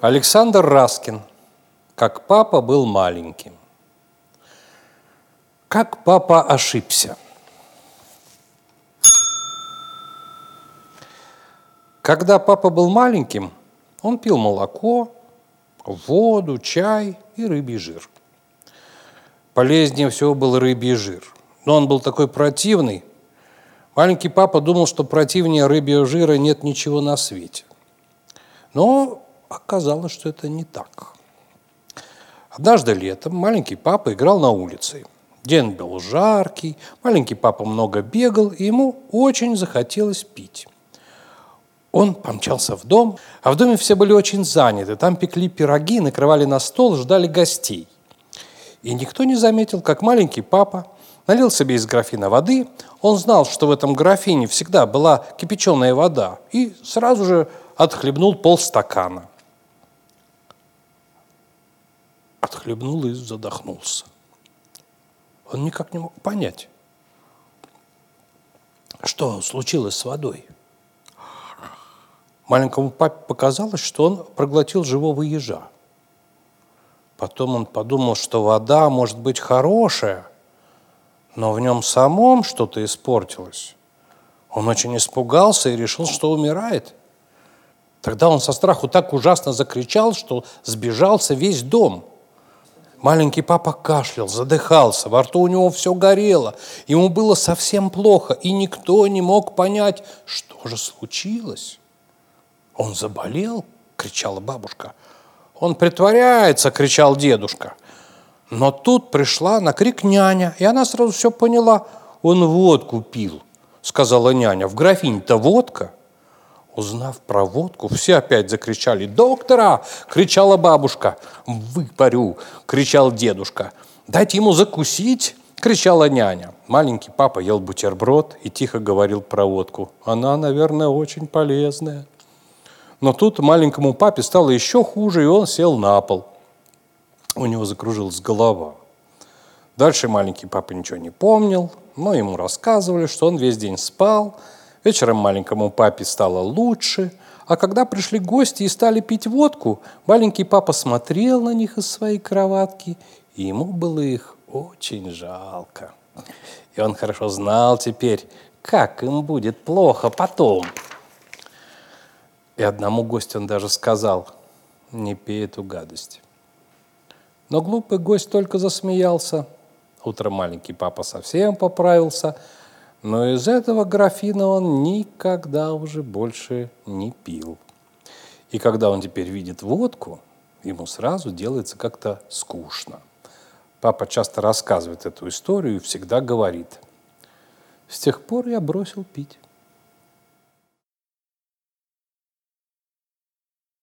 Александр Раскин. Как папа был маленьким. Как папа ошибся. Когда папа был маленьким, он пил молоко, воду, чай и рыбий жир. Полезнее всего был рыбий жир. Но он был такой противный. Маленький папа думал, что противнее рыбьего жира нет ничего на свете. Но оказалось, что это не так. Однажды летом маленький папа играл на улице. День был жаркий, маленький папа много бегал, и ему очень захотелось пить. Он помчался в дом, а в доме все были очень заняты. Там пекли пироги, накрывали на стол, ждали гостей. И никто не заметил, как маленький папа налил себе из графина воды. Он знал, что в этом графине всегда была кипяченая вода, и сразу же отхлебнул полстакана. Отхлебнул и задохнулся. Он никак не мог понять, что случилось с водой. Маленькому папе показалось, что он проглотил живого ежа. Потом он подумал, что вода может быть хорошая, но в нем самом что-то испортилось. Он очень испугался и решил, что умирает. Тогда он со страху так ужасно закричал, что сбежался весь дом. Маленький папа кашлял, задыхался, во рту у него все горело, ему было совсем плохо, и никто не мог понять, что же случилось. «Он заболел?» – кричала бабушка. «Он притворяется!» – кричал дедушка. Но тут пришла на крик няня, и она сразу все поняла. «Он водку пил», – сказала няня. «В графине-то водка». Узнав про водку, все опять закричали «Доктора!» – кричала бабушка. «Выпарю!» – кричал дедушка. «Дайте ему закусить!» – кричала няня. Маленький папа ел бутерброд и тихо говорил про водку. «Она, наверное, очень полезная». Но тут маленькому папе стало еще хуже, и он сел на пол. У него закружилась голова. Дальше маленький папа ничего не помнил, но ему рассказывали, что он весь день спал. Вечером маленькому папе стало лучше, а когда пришли гости и стали пить водку, маленький папа смотрел на них из своей кроватки, и ему было их очень жалко. И он хорошо знал теперь, как им будет плохо потом. И одному гостю он даже сказал, не пей эту гадость. Но глупый гость только засмеялся. Утром маленький папа совсем поправился, но из этого графина он никогда уже больше не пил. И когда он теперь видит водку, ему сразу делается как-то скучно. Папа часто рассказывает эту историю и всегда говорит, «С тех пор я бросил пить».